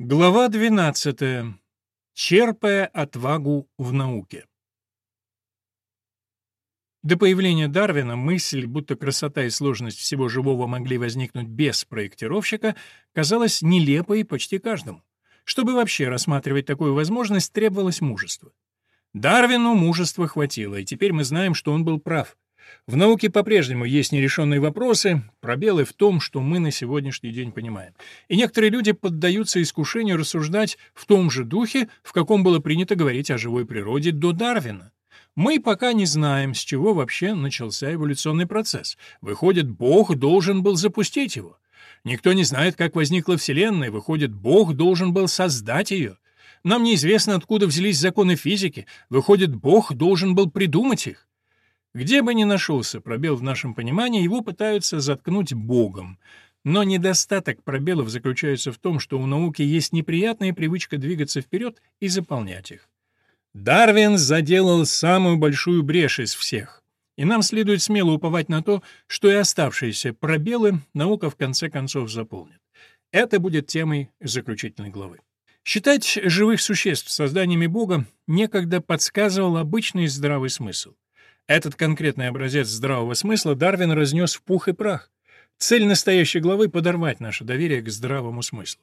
Глава 12. Черпая отвагу в науке. До появления Дарвина мысль, будто красота и сложность всего живого могли возникнуть без проектировщика, казалась нелепой почти каждому. Чтобы вообще рассматривать такую возможность, требовалось мужество. Дарвину мужества хватило, и теперь мы знаем, что он был прав. В науке по-прежнему есть нерешенные вопросы, пробелы в том, что мы на сегодняшний день понимаем. И некоторые люди поддаются искушению рассуждать в том же духе, в каком было принято говорить о живой природе до Дарвина. Мы пока не знаем, с чего вообще начался эволюционный процесс. Выходит, Бог должен был запустить его. Никто не знает, как возникла Вселенная, выходит, Бог должен был создать ее. Нам неизвестно, откуда взялись законы физики, выходит, Бог должен был придумать их. Где бы ни нашелся пробел в нашем понимании, его пытаются заткнуть Богом. Но недостаток пробелов заключается в том, что у науки есть неприятная привычка двигаться вперед и заполнять их. Дарвин заделал самую большую брешь из всех. И нам следует смело уповать на то, что и оставшиеся пробелы наука в конце концов заполнит. Это будет темой заключительной главы. Считать живых существ созданиями Бога некогда подсказывал обычный здравый смысл. Этот конкретный образец здравого смысла Дарвин разнес в пух и прах. Цель настоящей главы — подорвать наше доверие к здравому смыслу.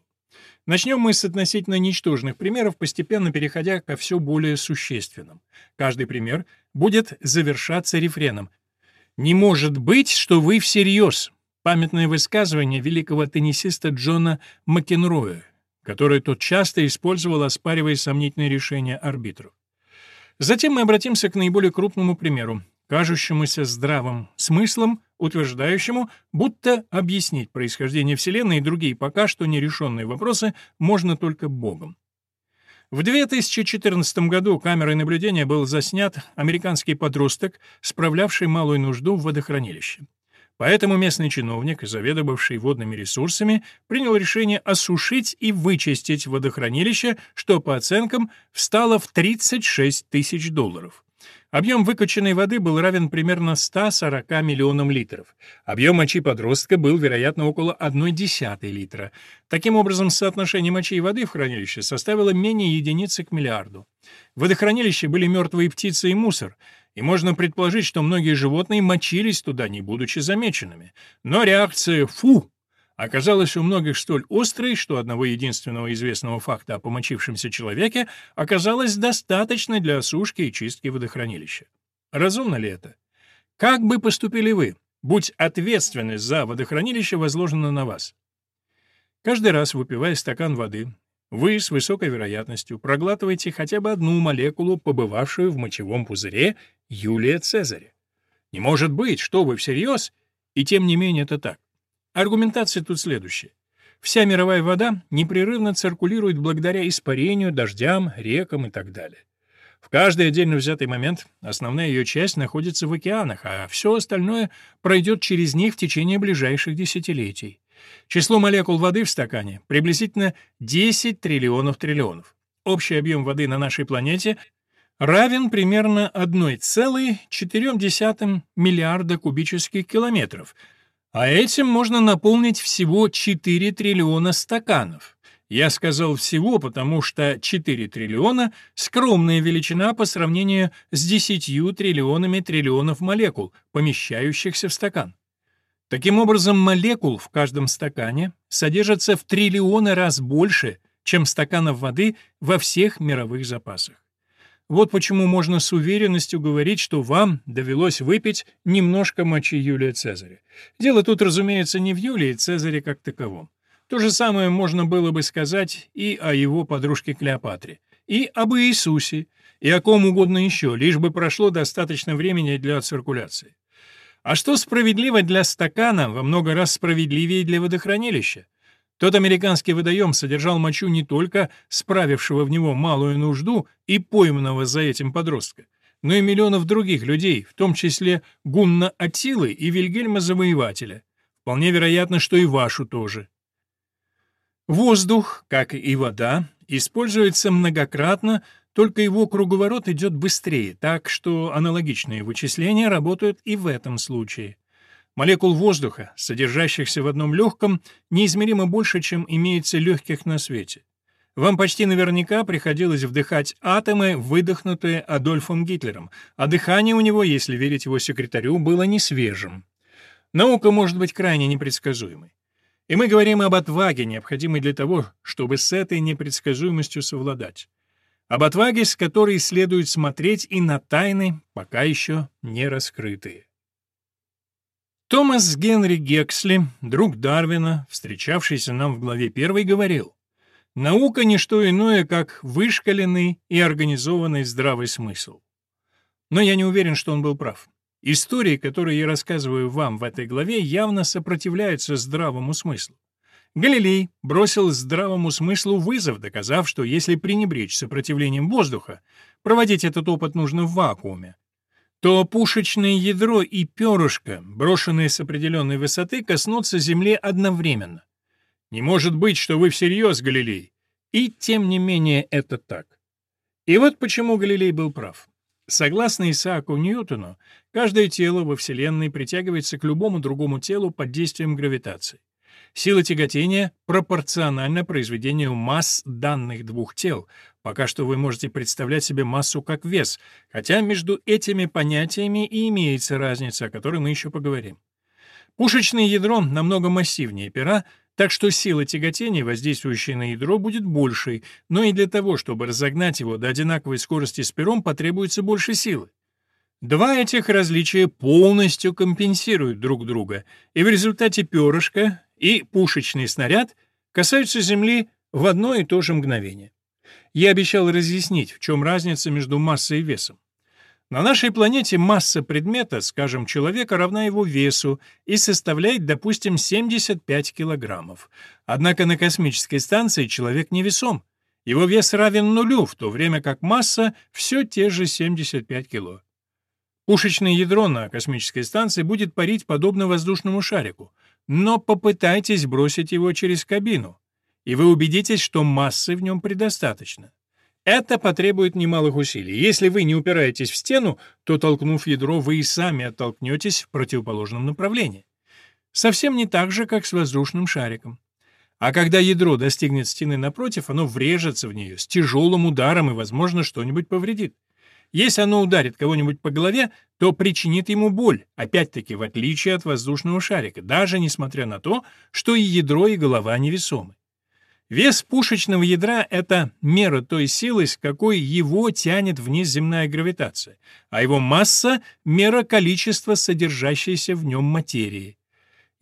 Начнем мы с относительно ничтожных примеров, постепенно переходя ко все более существенным. Каждый пример будет завершаться рефреном. «Не может быть, что вы всерьез» — памятное высказывание великого теннисиста Джона Макенроя, которое тот часто использовал, оспаривая сомнительные решения арбитров. Затем мы обратимся к наиболее крупному примеру, кажущемуся здравым смыслом, утверждающему, будто объяснить происхождение Вселенной и другие пока что нерешенные вопросы можно только Богом. В 2014 году камерой наблюдения был заснят американский подросток, справлявший малую нужду в водохранилище. Поэтому местный чиновник, заведовавший водными ресурсами, принял решение осушить и вычистить водохранилище, что, по оценкам, встало в 36 тысяч долларов. Объем выкачанной воды был равен примерно 140 миллионам литров. Объем мочи подростка был, вероятно, около 1,1 литра. Таким образом, соотношение мочи и воды в хранилище составило менее единицы к миллиарду. В водохранилище были мертвые птицы и мусор — и можно предположить, что многие животные мочились туда, не будучи замеченными. Но реакция «фу» оказалась у многих столь острой, что одного единственного известного факта о помочившемся человеке оказалось достаточно для осушки и чистки водохранилища. Разумно ли это? Как бы поступили вы, будь ответственность за водохранилище возложена на вас? Каждый раз, выпивая стакан воды, вы с высокой вероятностью проглатываете хотя бы одну молекулу, побывавшую в мочевом пузыре Юлия Цезаря. Не может быть, что вы всерьез? И тем не менее это так. Аргументация тут следующая. Вся мировая вода непрерывно циркулирует благодаря испарению, дождям, рекам и так далее. В каждый отдельно взятый момент основная ее часть находится в океанах, а все остальное пройдет через них в течение ближайших десятилетий. Число молекул воды в стакане приблизительно 10 триллионов триллионов. Общий объем воды на нашей планете равен примерно 1,4 миллиарда кубических километров, а этим можно наполнить всего 4 триллиона стаканов. Я сказал «всего», потому что 4 триллиона — скромная величина по сравнению с 10 триллионами триллионов молекул, помещающихся в стакан. Таким образом, молекул в каждом стакане содержится в триллионы раз больше, чем стаканов воды во всех мировых запасах. Вот почему можно с уверенностью говорить, что вам довелось выпить немножко мочи Юлия Цезаря. Дело тут, разумеется, не в Юлии Цезаре как таковом. То же самое можно было бы сказать и о его подружке Клеопатре, и об Иисусе, и о ком угодно еще, лишь бы прошло достаточно времени для циркуляции. А что справедливо для стакана, во много раз справедливее для водохранилища? Тот американский водоем содержал мочу не только справившего в него малую нужду и пойманного за этим подростка, но и миллионов других людей, в том числе Гунна Атилы и Вильгельма Завоевателя. Вполне вероятно, что и вашу тоже. Воздух, как и вода, используется многократно только его круговорот идет быстрее, так что аналогичные вычисления работают и в этом случае. Молекул воздуха, содержащихся в одном легком, неизмеримо больше, чем имеется легких на свете. Вам почти наверняка приходилось вдыхать атомы, выдохнутые Адольфом Гитлером, а дыхание у него, если верить его секретарю, было не свежим. Наука может быть крайне непредсказуемой. И мы говорим об отваге, необходимой для того, чтобы с этой непредсказуемостью совладать. Об отваге, с которой следует смотреть и на тайны, пока еще не раскрытые. Томас Генри Гексли, друг Дарвина, встречавшийся нам в главе 1, говорил, «Наука — не что иное, как вышкаленный и организованный здравый смысл». Но я не уверен, что он был прав. Истории, которые я рассказываю вам в этой главе, явно сопротивляются здравому смыслу. Галилей бросил здравому смыслу вызов, доказав, что если пренебречь сопротивлением воздуха, проводить этот опыт нужно в вакууме, то пушечное ядро и перышко, брошенные с определенной высоты, коснутся Земли одновременно. Не может быть, что вы всерьез, Галилей. И тем не менее это так. И вот почему Галилей был прав. Согласно Исааку Ньютону, каждое тело во Вселенной притягивается к любому другому телу под действием гравитации. Сила тяготения пропорциональна произведению масс данных двух тел. Пока что вы можете представлять себе массу как вес, хотя между этими понятиями и имеется разница, о которой мы еще поговорим. Пушечное ядро намного массивнее пера, так что сила тяготения, воздействующая на ядро, будет большей, но и для того, чтобы разогнать его до одинаковой скорости с пером, потребуется больше силы. Два этих различия полностью компенсируют друг друга, и в результате перышко и пушечный снаряд касаются Земли в одно и то же мгновение. Я обещал разъяснить, в чем разница между массой и весом. На нашей планете масса предмета, скажем, человека, равна его весу и составляет, допустим, 75 килограммов. Однако на космической станции человек невесом. Его вес равен нулю, в то время как масса все те же 75 кило. Пушечное ядро на космической станции будет парить подобно воздушному шарику, но попытайтесь бросить его через кабину, и вы убедитесь, что массы в нем предостаточно. Это потребует немалых усилий. Если вы не упираетесь в стену, то, толкнув ядро, вы и сами оттолкнетесь в противоположном направлении. Совсем не так же, как с воздушным шариком. А когда ядро достигнет стены напротив, оно врежется в нее с тяжелым ударом и, возможно, что-нибудь повредит. Если оно ударит кого-нибудь по голове, то причинит ему боль, опять-таки в отличие от воздушного шарика, даже несмотря на то, что и ядро, и голова невесомы. Вес пушечного ядра — это мера той силы, с какой его тянет вниз земная гравитация, а его масса — мера количества содержащейся в нем материи.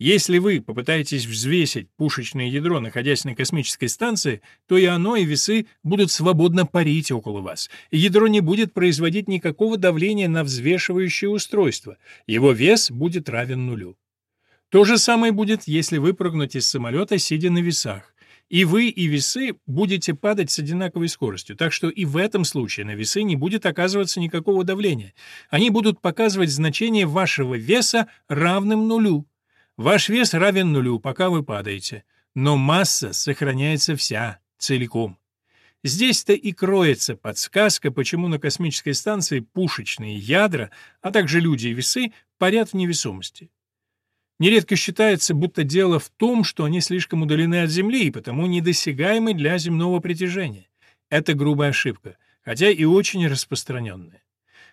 Если вы попытаетесь взвесить пушечное ядро, находясь на космической станции, то и оно, и весы будут свободно парить около вас, ядро не будет производить никакого давления на взвешивающее устройство, его вес будет равен нулю. То же самое будет, если вы прыгнете из самолета, сидя на весах. И вы, и весы будете падать с одинаковой скоростью, так что и в этом случае на весы не будет оказываться никакого давления. Они будут показывать значение вашего веса равным нулю. Ваш вес равен нулю, пока вы падаете, но масса сохраняется вся, целиком. Здесь-то и кроется подсказка, почему на космической станции пушечные ядра, а также люди и весы парят в невесомости. Нередко считается, будто дело в том, что они слишком удалены от Земли и потому недосягаемы для земного притяжения. Это грубая ошибка, хотя и очень распространенная.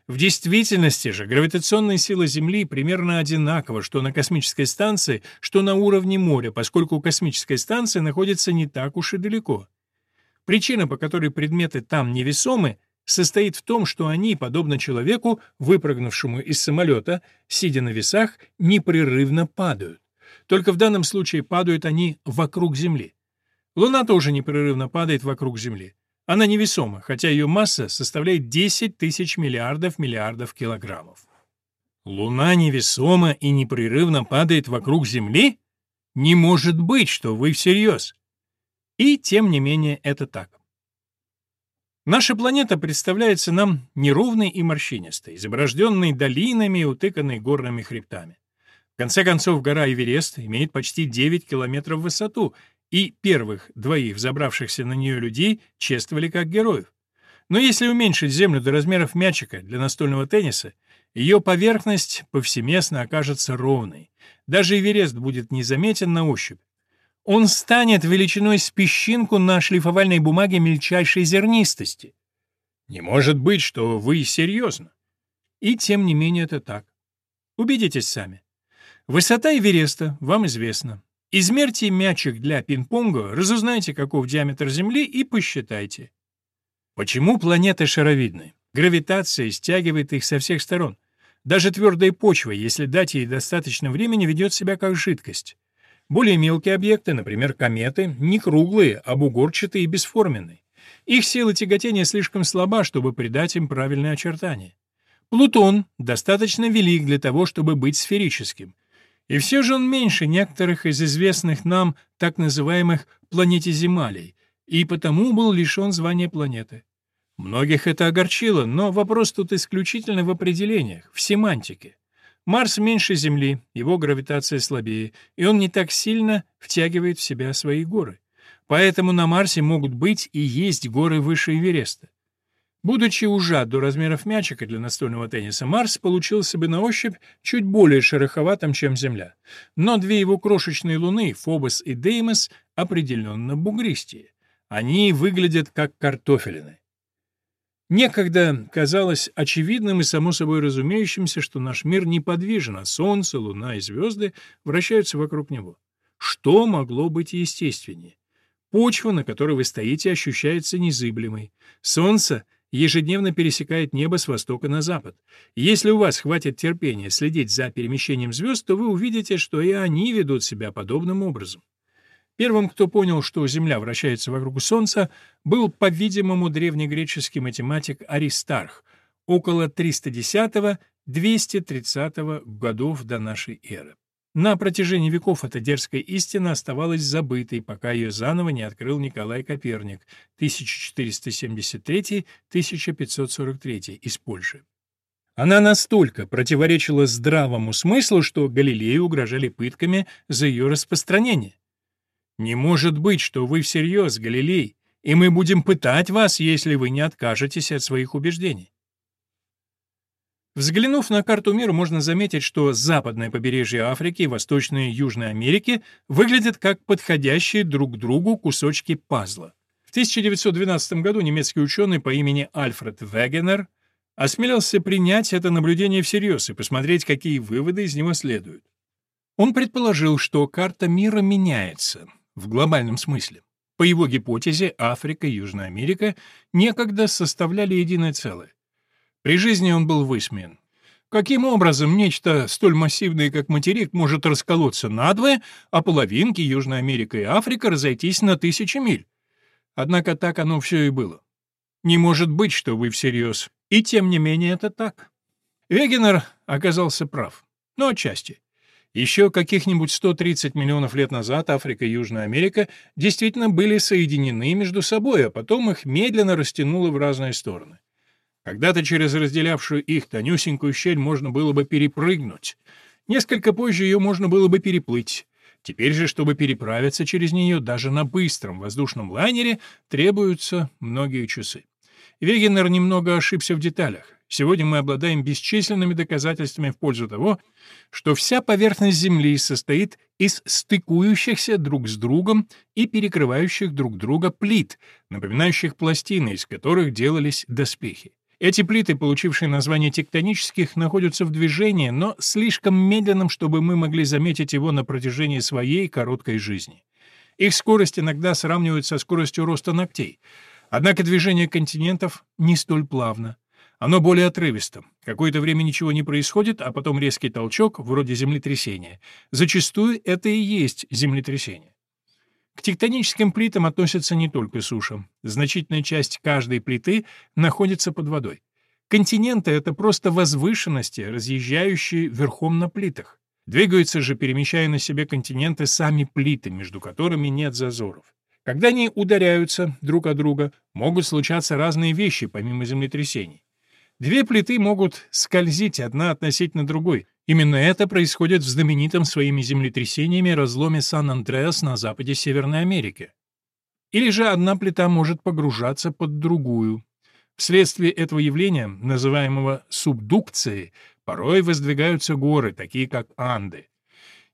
В действительности же гравитационная сила Земли примерно одинакова что на космической станции, что на уровне моря, поскольку космическая станция находится не так уж и далеко. Причина, по которой предметы там невесомы, состоит в том, что они, подобно человеку, выпрыгнувшему из самолета, сидя на весах, непрерывно падают. Только в данном случае падают они вокруг Земли. Луна тоже непрерывно падает вокруг Земли. Она невесома, хотя ее масса составляет 10 тысяч миллиардов миллиардов килограммов. Луна невесома и непрерывно падает вокруг Земли? Не может быть, что вы всерьез. И тем не менее это так. Наша планета представляется нам неровной и морщинистой, изображенной долинами и утыканной горными хребтами. В конце концов, гора Эверест имеет почти 9 километров в высоту, и первых двоих взобравшихся на нее людей чествовали как героев. Но если уменьшить Землю до размеров мячика для настольного тенниса, ее поверхность повсеместно окажется ровной. Даже Эверест будет незаметен на ощупь. Он станет величиной с песчинку на шлифовальной бумаге мельчайшей зернистости. Не может быть, что вы серьезно. И тем не менее это так. Убедитесь сами. Высота Эвереста вам известна. Измерьте мячик для пинг-понга, разузнайте, каков диаметр Земли и посчитайте. Почему планеты шаровидны? Гравитация стягивает их со всех сторон. Даже твердая почва, если дать ей достаточно времени, ведет себя как жидкость. Более мелкие объекты, например, кометы, не круглые, а бугорчатые и бесформенные. Их сила тяготения слишком слаба, чтобы придать им правильные очертания. Плутон достаточно велик для того, чтобы быть сферическим. И все же он меньше некоторых из известных нам так называемых планетиземалей, и потому был лишен звания планеты. Многих это огорчило, но вопрос тут исключительно в определениях, в семантике. Марс меньше Земли, его гравитация слабее, и он не так сильно втягивает в себя свои горы. Поэтому на Марсе могут быть и есть горы выше Эвереста. Будучи ужат до размеров мячика для настольного тенниса, Марс получился бы на ощупь чуть более шероховатым, чем Земля. Но две его крошечные луны, Фобос и Деймос, определенно бугристее. Они выглядят как картофелины. Некогда казалось очевидным и само собой разумеющимся, что наш мир неподвижен, а Солнце, Луна и звезды вращаются вокруг него. Что могло быть естественнее? Почва, на которой вы стоите, ощущается незыблемой. Солнце — ежедневно пересекает небо с востока на запад. Если у вас хватит терпения следить за перемещением звезд, то вы увидите, что и они ведут себя подобным образом. Первым, кто понял, что Земля вращается вокруг Солнца, был, по-видимому, древнегреческий математик Аристарх, около 310-230 годов до нашей эры. На протяжении веков эта дерзкая истина оставалась забытой, пока ее заново не открыл Николай Коперник 1473-1543 из Польши. Она настолько противоречила здравому смыслу, что Галилею угрожали пытками за ее распространение. «Не может быть, что вы всерьез, Галилей, и мы будем пытать вас, если вы не откажетесь от своих убеждений». Взглянув на карту мира, можно заметить, что западное побережье Африки и Восточной и Южной Америки выглядят как подходящие друг к другу кусочки пазла. В 1912 году немецкий ученый по имени Альфред Вегенер осмелился принять это наблюдение всерьез и посмотреть, какие выводы из него следуют. Он предположил, что карта мира меняется в глобальном смысле. По его гипотезе, Африка и Южная Америка некогда составляли единое целое. При жизни он был высмеян. Каким образом нечто столь массивное, как материк, может расколоться надвое, а половинки Южная Америка и Африка разойтись на тысячи миль? Однако так оно все и было. Не может быть, что вы всерьез. И тем не менее это так. Вегенер оказался прав. Но отчасти. Еще каких-нибудь 130 миллионов лет назад Африка и Южная Америка действительно были соединены между собой, а потом их медленно растянуло в разные стороны. Когда-то через разделявшую их тонюсенькую щель можно было бы перепрыгнуть. Несколько позже ее можно было бы переплыть. Теперь же, чтобы переправиться через нее даже на быстром воздушном лайнере, требуются многие часы. Вегенер немного ошибся в деталях. Сегодня мы обладаем бесчисленными доказательствами в пользу того, что вся поверхность Земли состоит из стыкующихся друг с другом и перекрывающих друг друга плит, напоминающих пластины, из которых делались доспехи. Эти плиты, получившие название тектонических, находятся в движении, но слишком медленном, чтобы мы могли заметить его на протяжении своей короткой жизни. Их скорость иногда сравнивают со скоростью роста ногтей. Однако движение континентов не столь плавно. Оно более отрывисто. Какое-то время ничего не происходит, а потом резкий толчок, вроде землетрясения. Зачастую это и есть землетрясение. К тектоническим плитам относятся не только суша. Значительная часть каждой плиты находится под водой. Континенты — это просто возвышенности, разъезжающие верхом на плитах. Двигаются же, перемещая на себе континенты, сами плиты, между которыми нет зазоров. Когда они ударяются друг о друга, могут случаться разные вещи, помимо землетрясений. Две плиты могут скользить одна относительно другой, Именно это происходит в знаменитом своими землетрясениями разломе Сан-Андреас на западе Северной Америки. Или же одна плита может погружаться под другую. Вследствие этого явления, называемого субдукцией, порой воздвигаются горы, такие как Анды.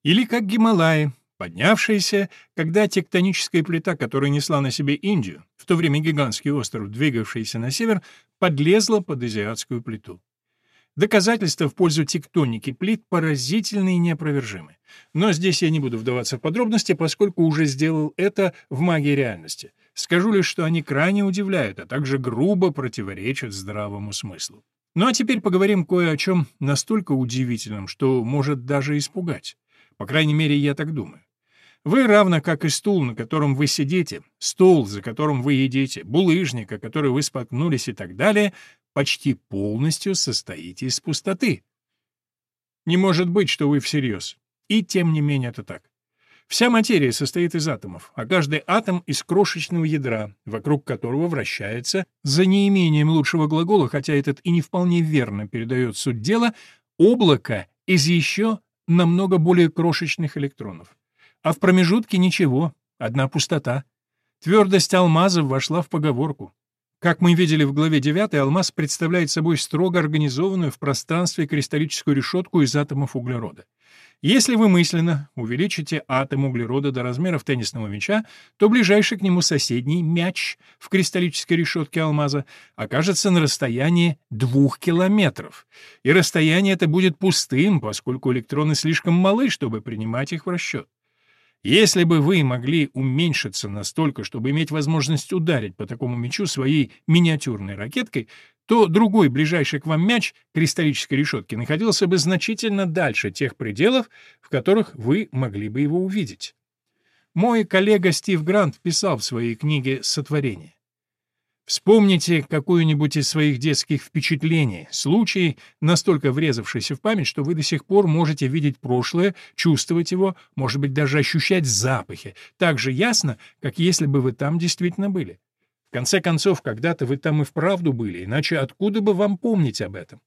Или как Гималаи, поднявшаяся, когда тектоническая плита, которая несла на себе Индию, в то время гигантский остров, двигавшийся на север, подлезла под азиатскую плиту. Доказательства в пользу тектоники плит поразительны и неопровержимы. Но здесь я не буду вдаваться в подробности, поскольку уже сделал это в магии реальности. Скажу лишь, что они крайне удивляют, а также грубо противоречат здравому смыслу. Ну а теперь поговорим кое о чем настолько удивительном, что может даже испугать. По крайней мере, я так думаю. Вы, равно как и стул, на котором вы сидите, стол, за которым вы едите, булыжник, о который вы споткнулись и так далее, почти полностью состоите из пустоты. Не может быть, что вы всерьез. И тем не менее это так. Вся материя состоит из атомов, а каждый атом — из крошечного ядра, вокруг которого вращается, за неимением лучшего глагола, хотя этот и не вполне верно передает суть дела, облако из еще намного более крошечных электронов. А в промежутке ничего, одна пустота. Твердость алмазов вошла в поговорку. Как мы видели в главе 9, алмаз представляет собой строго организованную в пространстве кристаллическую решетку из атомов углерода. Если вы мысленно увеличите атом углерода до размеров теннисного мяча, то ближайший к нему соседний мяч в кристаллической решетке алмаза окажется на расстоянии двух километров. И расстояние это будет пустым, поскольку электроны слишком малы, чтобы принимать их в расчет. Если бы вы могли уменьшиться настолько, чтобы иметь возможность ударить по такому мячу своей миниатюрной ракеткой, то другой ближайший к вам мяч кристаллической решетки находился бы значительно дальше тех пределов, в которых вы могли бы его увидеть. Мой коллега Стив Грант писал в своей книге «Сотворение». Вспомните какую-нибудь из своих детских впечатлений, случай, настолько врезавшийся в память, что вы до сих пор можете видеть прошлое, чувствовать его, может быть, даже ощущать запахи, так же ясно, как если бы вы там действительно были. В конце концов, когда-то вы там и вправду были, иначе откуда бы вам помнить об этом?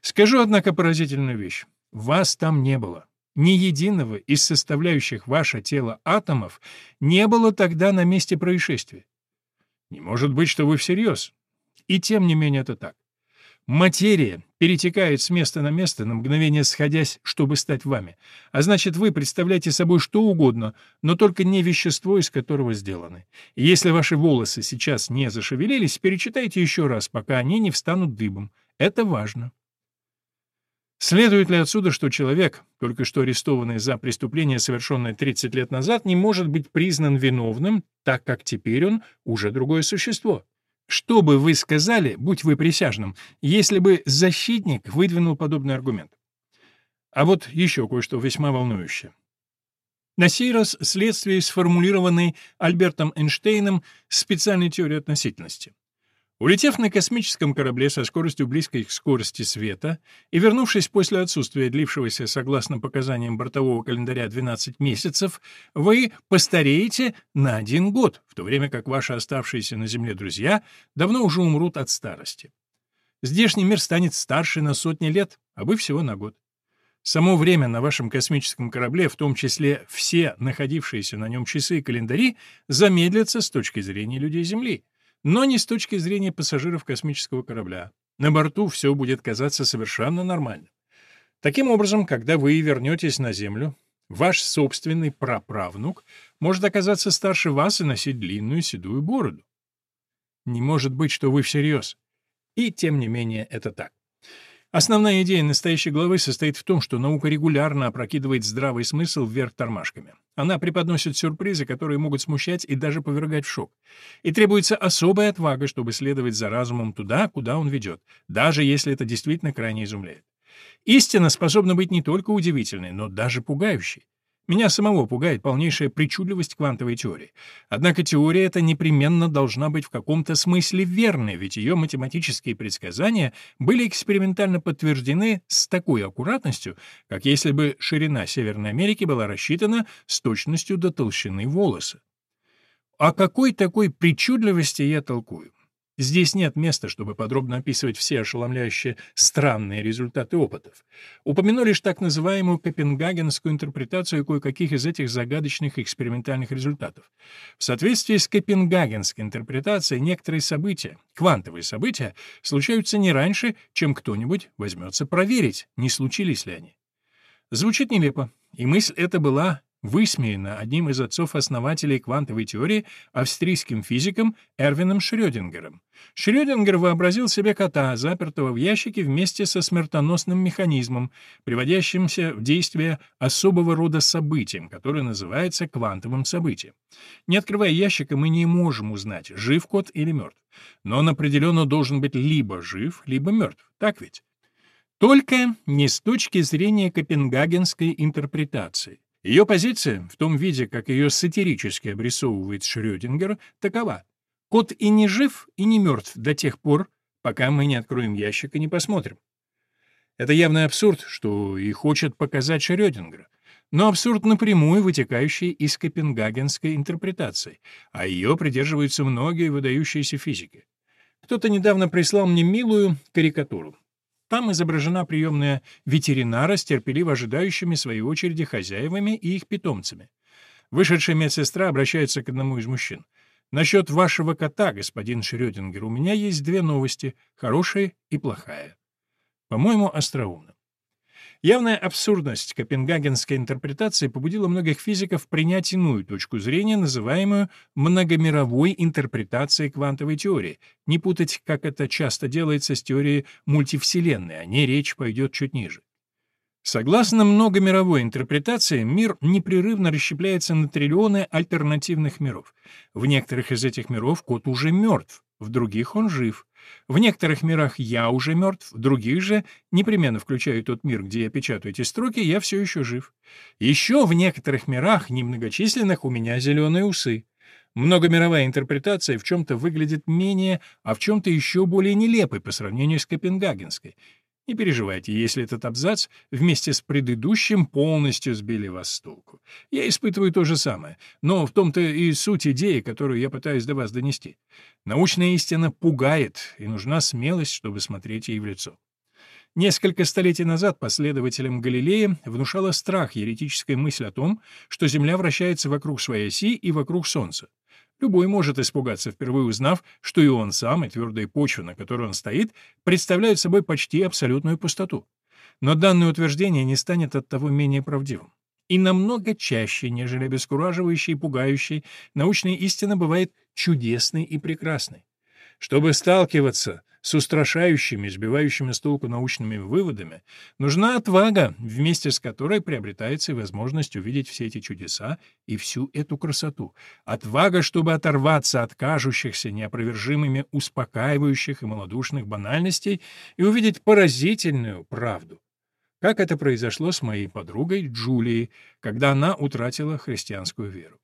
Скажу, однако, поразительную вещь. Вас там не было. Ни единого из составляющих ваше тело атомов не было тогда на месте происшествия. Не может быть, что вы всерьез. И тем не менее это так. Материя перетекает с места на место, на мгновение сходясь, чтобы стать вами. А значит, вы представляете собой что угодно, но только не вещество, из которого сделаны. И если ваши волосы сейчас не зашевелились, перечитайте еще раз, пока они не встанут дыбом. Это важно. Следует ли отсюда, что человек, только что арестованный за преступление, совершенное 30 лет назад, не может быть признан виновным, так как теперь он уже другое существо? Что бы вы сказали, будь вы присяжным, если бы защитник выдвинул подобный аргумент? А вот еще кое-что весьма волнующее. На сей раз следствие сформулированной Альбертом Эйнштейном специальной теории относительности. Улетев на космическом корабле со скоростью близкой к скорости света и вернувшись после отсутствия длившегося, согласно показаниям бортового календаря, 12 месяцев, вы постареете на один год, в то время как ваши оставшиеся на Земле друзья давно уже умрут от старости. Здешний мир станет старше на сотни лет, а вы всего на год. Само время на вашем космическом корабле, в том числе все находившиеся на нем часы и календари, замедлятся с точки зрения людей Земли но не с точки зрения пассажиров космического корабля. На борту все будет казаться совершенно нормальным. Таким образом, когда вы вернетесь на Землю, ваш собственный праправнук может оказаться старше вас и носить длинную седую бороду. Не может быть, что вы всерьез. И тем не менее это так. Основная идея настоящей главы состоит в том, что наука регулярно опрокидывает здравый смысл вверх тормашками. Она преподносит сюрпризы, которые могут смущать и даже повергать в шок. И требуется особая отвага, чтобы следовать за разумом туда, куда он ведет, даже если это действительно крайне изумляет. Истина способна быть не только удивительной, но даже пугающей. Меня самого пугает полнейшая причудливость квантовой теории. Однако теория эта непременно должна быть в каком-то смысле верной, ведь ее математические предсказания были экспериментально подтверждены с такой аккуратностью, как если бы ширина Северной Америки была рассчитана с точностью до толщины волоса. О какой такой причудливости я толкую? Здесь нет места, чтобы подробно описывать все ошеломляющие странные результаты опытов. Упомяну лишь так называемую копенгагенскую интерпретацию кое-каких из этих загадочных экспериментальных результатов. В соответствии с копенгагенской интерпретацией некоторые события, квантовые события, случаются не раньше, чем кто-нибудь возьмется проверить, не случились ли они. Звучит нелепо, и мысль эта была высмеяна одним из отцов-основателей квантовой теории, австрийским физиком Эрвином Шрёдингером. Шрёдингер вообразил себе кота, запертого в ящике вместе со смертоносным механизмом, приводящимся в действие особого рода событием, которое называется квантовым событием. Не открывая ящика, мы не можем узнать, жив кот или мертв. Но он определенно должен быть либо жив, либо мертв. Так ведь? Только не с точки зрения копенгагенской интерпретации. Ее позиция, в том виде, как ее сатирически обрисовывает Шрёдингер, такова. Кот и не жив, и не мертв до тех пор, пока мы не откроем ящик и не посмотрим. Это явный абсурд, что и хочет показать Шрёдингер, но абсурд напрямую вытекающий из копенгагенской интерпретации, а ее придерживаются многие выдающиеся физики. Кто-то недавно прислал мне милую карикатуру. Там изображена приемная ветеринара с терпеливо ожидающими своей очереди хозяевами и их питомцами. Вышедшая медсестра обращается к одному из мужчин. «Насчет вашего кота, господин Шрёдингер, у меня есть две новости — хорошая и плохая». По-моему, остроумно. Явная абсурдность копенгагенской интерпретации побудила многих физиков принять иную точку зрения, называемую многомировой интерпретацией квантовой теории, не путать, как это часто делается с теорией мультивселенной, о ней речь пойдет чуть ниже. Согласно многомировой интерпретации, мир непрерывно расщепляется на триллионы альтернативных миров. В некоторых из этих миров кот уже мертв, в других он жив. В некоторых мирах я уже мертв, в других же, непременно включая тот мир, где я печатаю эти строки, я все еще жив. Еще в некоторых мирах, немногочисленных, у меня зеленые усы. Многомировая интерпретация в чем-то выглядит менее, а в чем-то еще более нелепой по сравнению с Копенгагенской. Не переживайте, если этот абзац вместе с предыдущим полностью сбили вас с толку. Я испытываю то же самое, но в том-то и суть идеи, которую я пытаюсь до вас донести. Научная истина пугает, и нужна смелость, чтобы смотреть ей в лицо. Несколько столетий назад последователям Галилея внушала страх еретическая мысль о том, что Земля вращается вокруг своей оси и вокруг Солнца. Любой может испугаться, впервые узнав, что и он сам, и твердая почва, на которой он стоит, представляют собой почти абсолютную пустоту. Но данное утверждение не станет от того менее правдивым. И намного чаще, нежели обескураживающей и пугающей, научная истина бывает чудесной и прекрасной. Чтобы сталкиваться с устрашающими, сбивающими с толку научными выводами, нужна отвага, вместе с которой приобретается и возможность увидеть все эти чудеса и всю эту красоту. Отвага, чтобы оторваться от кажущихся неопровержимыми успокаивающих и малодушных банальностей и увидеть поразительную правду. Как это произошло с моей подругой Джулией, когда она утратила христианскую веру.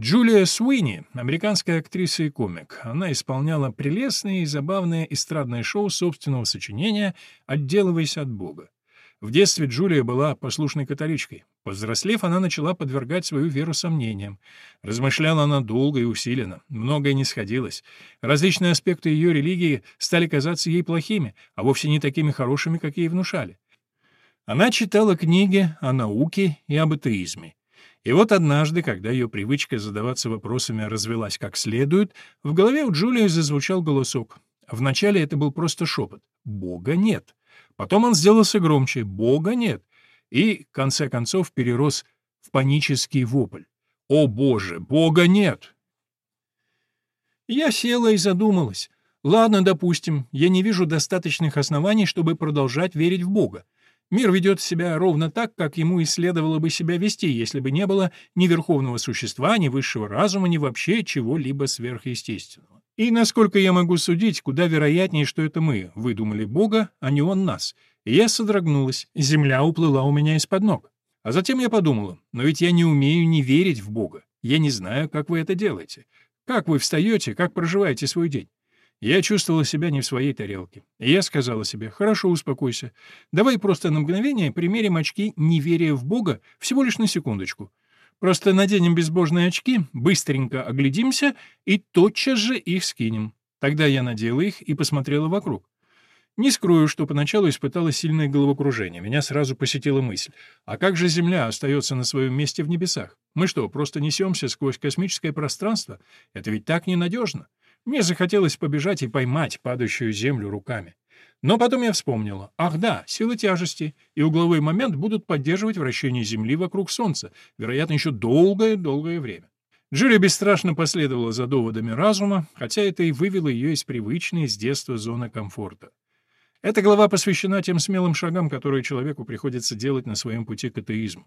Джулия Суини — американская актриса и комик. Она исполняла прелестное и забавное эстрадное шоу собственного сочинения «Отделываясь от Бога». В детстве Джулия была послушной католичкой. Повзрослев, она начала подвергать свою веру сомнениям. Размышляла она долго и усиленно, многое не сходилось. Различные аспекты ее религии стали казаться ей плохими, а вовсе не такими хорошими, как ей внушали. Она читала книги о науке и об атеизме. И вот однажды, когда ее привычка задаваться вопросами развелась как следует, в голове у Джулии зазвучал голосок. Вначале это был просто шепот «Бога нет». Потом он сделался громче «Бога нет». И, в конце концов, перерос в панический вопль. «О, Боже, Бога нет!» Я села и задумалась. Ладно, допустим, я не вижу достаточных оснований, чтобы продолжать верить в Бога. Мир ведет себя ровно так, как ему и следовало бы себя вести, если бы не было ни верховного существа, ни высшего разума, ни вообще чего-либо сверхъестественного. И, насколько я могу судить, куда вероятнее, что это мы выдумали Бога, а не Он нас. Я содрогнулась, земля уплыла у меня из-под ног. А затем я подумала, но ведь я не умею не верить в Бога. Я не знаю, как вы это делаете. Как вы встаете, как проживаете свой день? Я чувствовала себя не в своей тарелке. И я сказала себе, хорошо, успокойся. Давай просто на мгновение примерим очки неверия в Бога всего лишь на секундочку. Просто наденем безбожные очки, быстренько оглядимся и тотчас же их скинем. Тогда я надела их и посмотрела вокруг. Не скрою, что поначалу испытала сильное головокружение. Меня сразу посетила мысль. А как же Земля остается на своем месте в небесах? Мы что, просто несемся сквозь космическое пространство? Это ведь так ненадежно. Мне захотелось побежать и поймать падающую землю руками. Но потом я вспомнила. Ах да, сила тяжести и угловой момент будут поддерживать вращение Земли вокруг Солнца, вероятно, еще долгое-долгое время. Джулия бесстрашно последовала за доводами разума, хотя это и вывело ее из привычной с детства зоны комфорта. Эта глава посвящена тем смелым шагам, которые человеку приходится делать на своем пути к атеизму.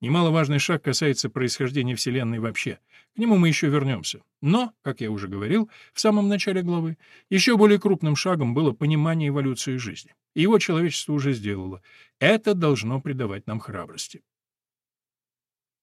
Немаловажный шаг касается происхождения Вселенной вообще. К нему мы еще вернемся. Но, как я уже говорил в самом начале главы, еще более крупным шагом было понимание эволюции жизни. И его человечество уже сделало. Это должно придавать нам храбрости.